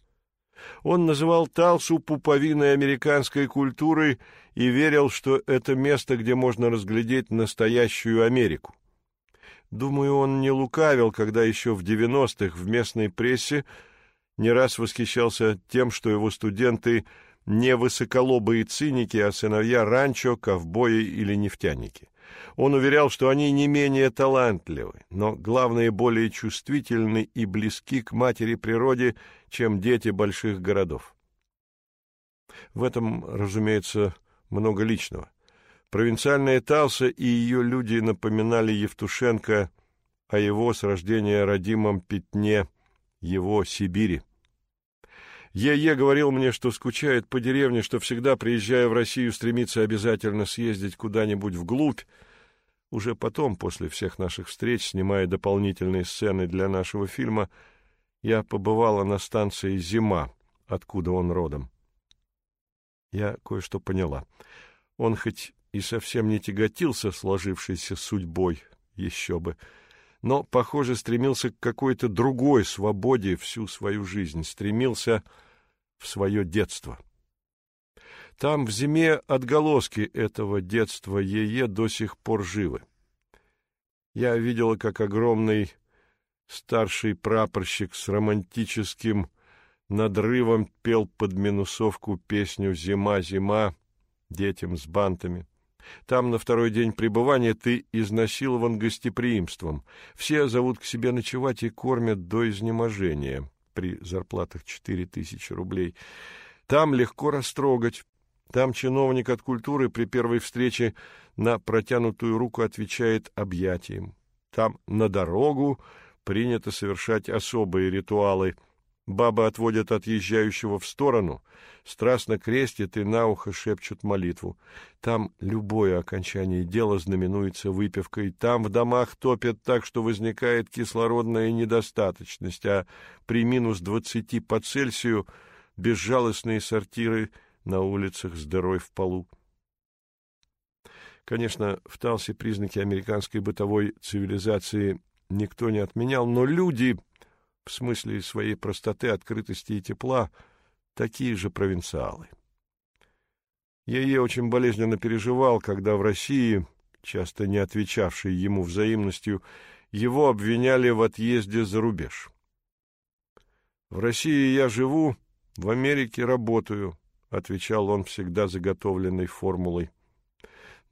Он называл Талсу пуповиной американской культуры и верил, что это место, где можно разглядеть настоящую Америку. Думаю, он не лукавил, когда еще в 90-х в местной прессе не раз восхищался тем, что его студенты не высоколобые циники, а сыновья ранчо, ковбои или нефтяники. Он уверял, что они не менее талантливы, но, главное, более чувствительны и близки к матери природе, чем дети больших городов. В этом, разумеется, много личного. Провинциальная Талса и ее люди напоминали Евтушенко о его с рождения родимом пятне его Сибири. Е.Е. говорил мне, что скучает по деревне, что всегда, приезжая в Россию, стремится обязательно съездить куда-нибудь вглубь. Уже потом, после всех наших встреч, снимая дополнительные сцены для нашего фильма, я побывала на станции «Зима», откуда он родом. Я кое-что поняла. Он хоть и совсем не тяготился сложившейся судьбой, еще бы, но, похоже, стремился к какой-то другой свободе всю свою жизнь, стремился в свое детство. Там в зиме отголоски этого детства Ее до сих пор живы. Я видела, как огромный старший прапорщик с романтическим надрывом пел под минусовку песню «Зима, зима» детям с бантами. Там на второй день пребывания ты изнасилован гостеприимством. Все зовут к себе ночевать и кормят до изнеможения при зарплатах четыре тысячи рублей. Там легко растрогать. Там чиновник от культуры при первой встрече на протянутую руку отвечает объятием. Там на дорогу принято совершать особые ритуалы — Баба отводят отъезжающего в сторону, страстно крестят и на ухо шепчут молитву. Там любое окончание дела знаменуется выпивкой. Там в домах топят так, что возникает кислородная недостаточность, а при минус двадцати по Цельсию безжалостные сортиры на улицах с дырой в полу. Конечно, в Талсе признаки американской бытовой цивилизации никто не отменял, но люди в смысле своей простоты, открытости и тепла, такие же провинциалы. Я ей очень болезненно переживал, когда в России, часто не отвечавшей ему взаимностью, его обвиняли в отъезде за рубеж. «В России я живу, в Америке работаю», — отвечал он всегда заготовленной формулой.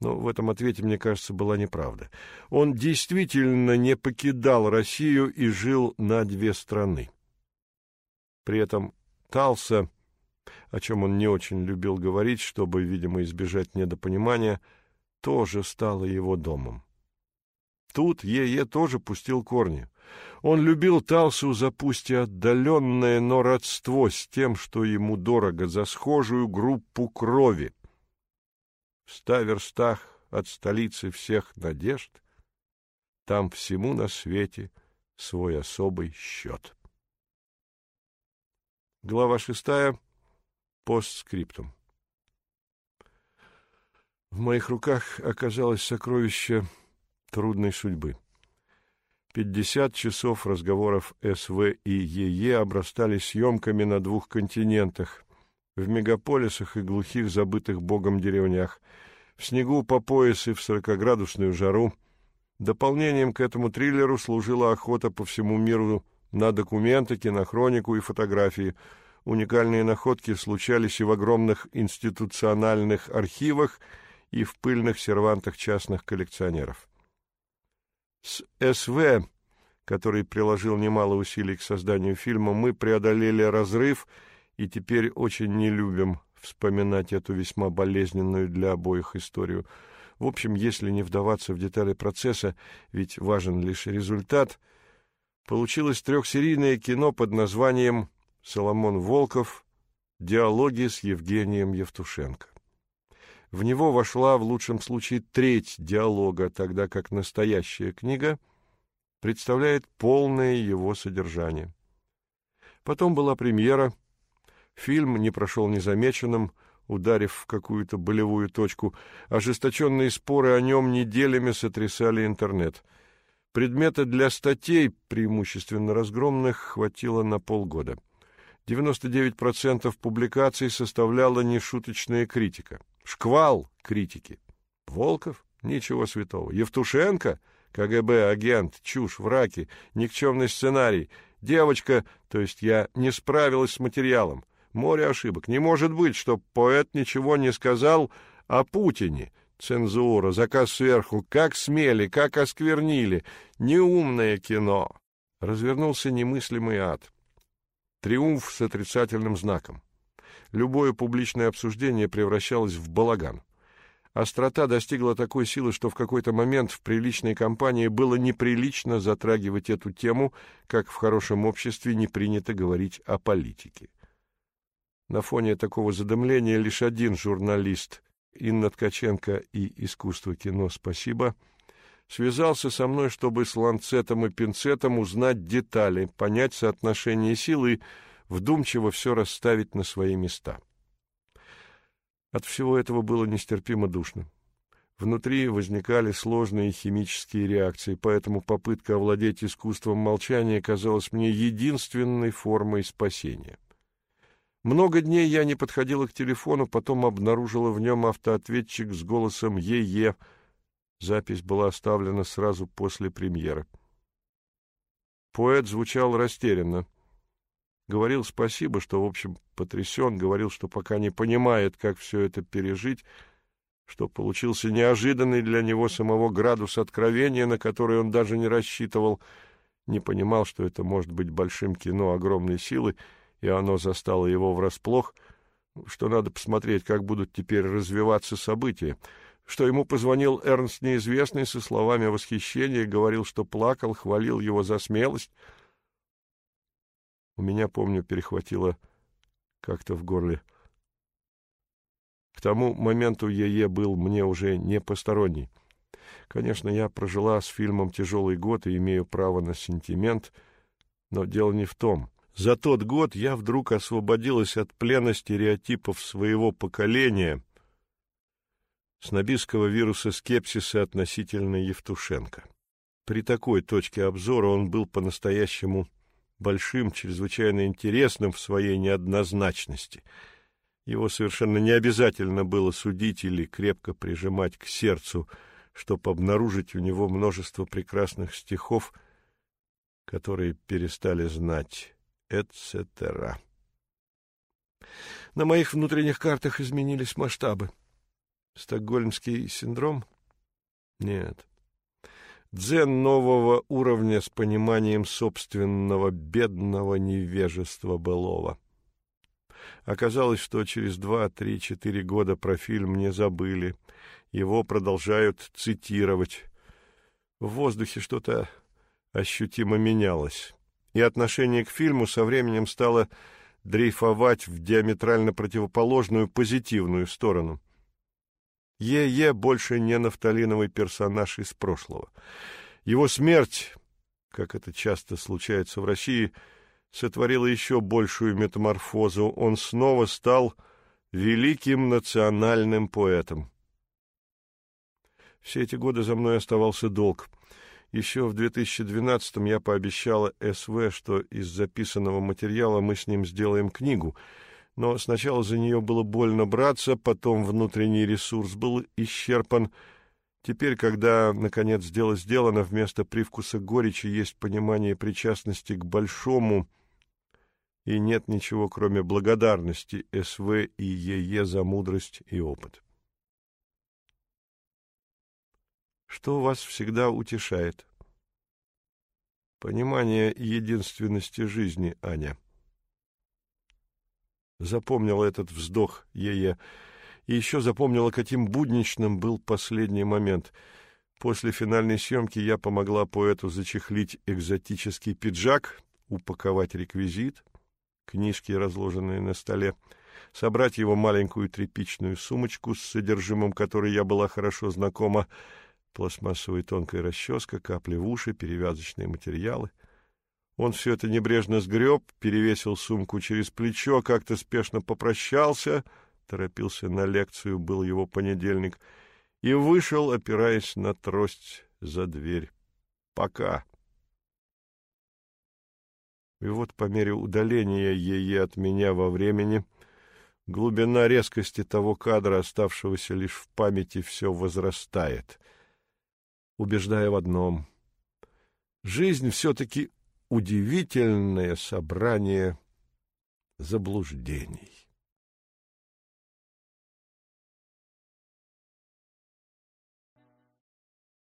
Но в этом ответе, мне кажется, была неправда. Он действительно не покидал Россию и жил на две страны. При этом Талса, о чем он не очень любил говорить, чтобы, видимо, избежать недопонимания, тоже стало его домом. Тут Е.Е. тоже пустил корни. Он любил Талсу за пусть и отдаленное, но родство с тем, что ему дорого, за схожую группу крови — в ста верстах от столицы всех надежд, там всему на свете свой особый счет. Глава шестая. Постскриптум. В моих руках оказалось сокровище трудной судьбы. Пятьдесят часов разговоров СВ и ЕЕ обрастали съемками на двух континентах, в мегаполисах и глухих забытых богом деревнях, в снегу по пояс и в сорокоградусную жару. Дополнением к этому триллеру служила охота по всему миру на документы, кинохронику и фотографии. Уникальные находки случались и в огромных институциональных архивах, и в пыльных сервантах частных коллекционеров. С СВ, который приложил немало усилий к созданию фильма, мы преодолели разрыв — и теперь очень не любим вспоминать эту весьма болезненную для обоих историю. В общем, если не вдаваться в детали процесса, ведь важен лишь результат, получилось трехсерийное кино под названием «Соломон Волков. Диалоги с Евгением Евтушенко». В него вошла в лучшем случае треть диалога, тогда как настоящая книга представляет полное его содержание. Потом была премьера – Фильм не прошел незамеченным, ударив в какую-то болевую точку. Ожесточенные споры о нем неделями сотрясали интернет. Предмета для статей, преимущественно разгромных, хватило на полгода. 99% публикаций составляла нешуточная критика. Шквал критики. Волков? Ничего святого. Евтушенко? КГБ, агент, чушь, враки, никчемный сценарий. Девочка, то есть я, не справилась с материалом. Море ошибок. Не может быть, что поэт ничего не сказал о Путине. Цензура, заказ сверху. Как смели, как осквернили. Неумное кино. Развернулся немыслимый ад. Триумф с отрицательным знаком. Любое публичное обсуждение превращалось в балаган. Острота достигла такой силы, что в какой-то момент в приличной компании было неприлично затрагивать эту тему, как в хорошем обществе не принято говорить о политике. На фоне такого задымления лишь один журналист, Инна Ткаченко и «Искусство кино. Спасибо», связался со мной, чтобы с ланцетом и пинцетом узнать детали, понять соотношение сил и вдумчиво все расставить на свои места. От всего этого было нестерпимо душно. Внутри возникали сложные химические реакции, поэтому попытка овладеть искусством молчания казалась мне единственной формой спасения. Много дней я не подходила к телефону, потом обнаружила в нем автоответчик с голосом «Е-Е». Запись была оставлена сразу после премьеры. Поэт звучал растерянно. Говорил спасибо, что, в общем, потрясен, говорил, что пока не понимает, как все это пережить, что получился неожиданный для него самого градус откровения, на который он даже не рассчитывал, не понимал, что это может быть большим кино огромной силы, и оно застало его врасплох, что надо посмотреть, как будут теперь развиваться события, что ему позвонил Эрнст Неизвестный со словами восхищения, говорил, что плакал, хвалил его за смелость, у меня, помню, перехватило как-то в горле. К тому моменту ЕЕ был мне уже не посторонний. Конечно, я прожила с фильмом тяжелый год и имею право на сентимент, но дело не в том. За тот год я вдруг освободилась от плена стереотипов своего поколения, снобистского вируса скепсиса относительно Евтушенко. При такой точке обзора он был по-настоящему большим, чрезвычайно интересным в своей неоднозначности. Его совершенно не обязательно было судить или крепко прижимать к сердцу, чтобы обнаружить у него множество прекрасных стихов, которые перестали знать, etc. На моих внутренних картах изменились масштабы. Стокгольмский синдром? Нет. Дзен нового уровня с пониманием собственного бедного невежества былого. Оказалось, что через два, три, четыре года про фильм не забыли. Его продолжают цитировать. В воздухе что-то ощутимо менялось. И отношение к фильму со временем стало дрейфовать в диаметрально противоположную позитивную сторону. Е.Е. больше не нафталиновый персонаж из прошлого. Его смерть, как это часто случается в России, сотворила еще большую метаморфозу. Он снова стал великим национальным поэтом. Все эти годы за мной оставался долг. Еще в 2012-м я пообещала СВ, что из записанного материала мы с ним сделаем книгу — но сначала за нее было больно браться, потом внутренний ресурс был исчерпан. Теперь, когда, наконец, дело сделано, вместо привкуса горечи есть понимание причастности к большому, и нет ничего, кроме благодарности СВ и ЕЕ за мудрость и опыт. Что вас всегда утешает? Понимание единственности жизни, Аня запомнила этот вздох Ее, и еще запомнила, каким будничным был последний момент. После финальной съемки я помогла поэту зачехлить экзотический пиджак, упаковать реквизит, книжки, разложенные на столе, собрать его маленькую тряпичную сумочку, с содержимым которой я была хорошо знакома, пластмассовая тонкая расческа, капли в уши, перевязочные материалы. Он все это небрежно сгреб, перевесил сумку через плечо, как-то спешно попрощался, торопился на лекцию, был его понедельник, и вышел, опираясь на трость за дверь. Пока. И вот по мере удаления ее от меня во времени глубина резкости того кадра, оставшегося лишь в памяти, все возрастает, убеждая в одном — жизнь все-таки удивительное собрание заблуждений.